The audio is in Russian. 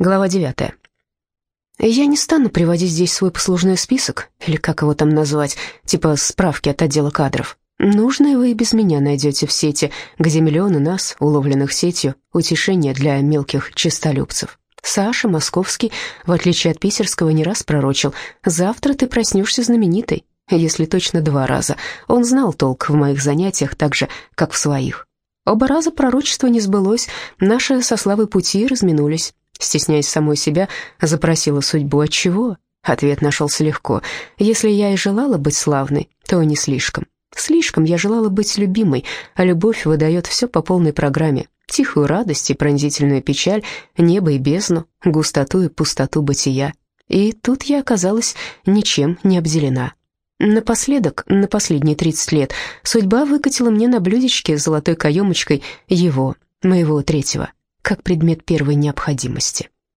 Глава девятая. Я не стану приводить здесь свой послужной список, или как его там назвать, типа справки от отдела кадров. Нужное вы и без меня найдете в сети, где миллионы нас, уловленных сетью, утешение для мелких честолюбцев. Саша Московский, в отличие от питерского, не раз пророчил, «Завтра ты проснешься знаменитой», если точно два раза. Он знал толк в моих занятиях так же, как в своих. Оба раза пророчество не сбылось, наши со славой пути разминулись. Стесняясь самой себя, запросила судьбу. От чего? Ответ нашелся легко. Если я и желала быть славной, то не слишком. Слишком я желала быть любимой, а любовь выдает все по полной программе. Тихую радость и пронзительную печаль, небо и бездну, густоту и пустоту бытия. И тут я оказалась ничем не обделена. Напоследок, на последние 30 лет, судьба выкатила мне на блюдечке с золотой каемочкой его, моего третьего как предмет первой необходимости.